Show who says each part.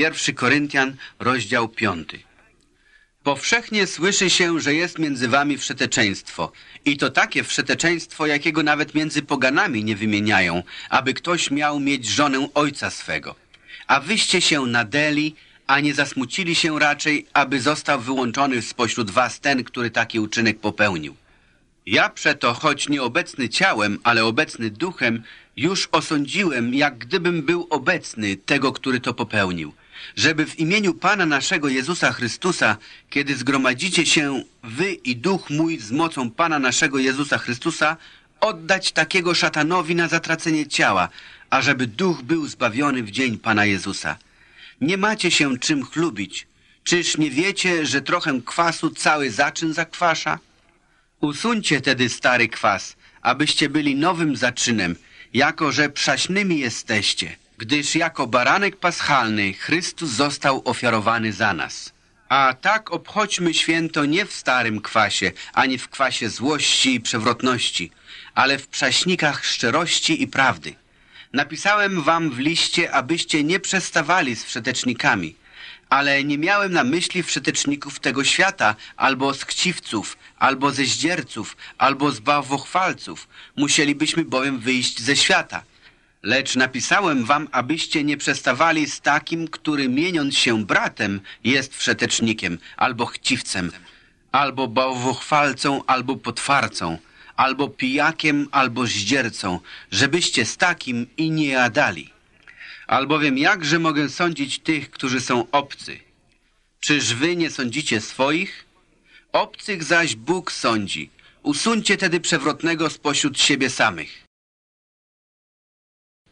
Speaker 1: 1 Koryntian, rozdział 5. Powszechnie słyszy się, że jest między wami wszeteczeństwo. I to takie wszeteczeństwo, jakiego nawet między poganami nie wymieniają, aby ktoś miał mieć żonę ojca swego. A wyście się nadeli, a nie zasmucili się raczej, aby został wyłączony spośród was ten, który taki uczynek popełnił. Ja przeto, choć nieobecny ciałem, ale obecny duchem, już osądziłem, jak gdybym był obecny tego, który to popełnił, żeby w imieniu Pana naszego Jezusa Chrystusa, kiedy zgromadzicie się wy i duch mój z mocą Pana naszego Jezusa Chrystusa, oddać takiego szatanowi na zatracenie ciała, ażeby duch był zbawiony w dzień Pana Jezusa. Nie macie się czym chlubić. Czyż nie wiecie, że trochę kwasu cały zaczyn zakwasza? Usuńcie tedy stary kwas, abyście byli nowym zaczynem, jako że przaśnymi jesteście, gdyż jako baranek paschalny Chrystus został ofiarowany za nas. A tak obchodźmy święto nie w starym kwasie, ani w kwasie złości i przewrotności, ale w przaśnikach szczerości i prawdy. Napisałem wam w liście, abyście nie przestawali z wszetecznikami, ale nie miałem na myśli wszeteczników tego świata, albo z chciwców, albo ze zdzierców, albo z bałwochwalców. Musielibyśmy bowiem wyjść ze świata. Lecz napisałem wam, abyście nie przestawali z takim, który mieniąc się bratem, jest wszetecznikiem, albo chciwcem, albo bałwochwalcą, albo potwarcą, albo pijakiem, albo zdziercą, żebyście z takim i nie jadali. Albowiem jakże mogę sądzić tych, którzy są obcy? Czyż wy nie sądzicie swoich? Obcych zaś Bóg sądzi. Usuńcie tedy przewrotnego spośród siebie samych.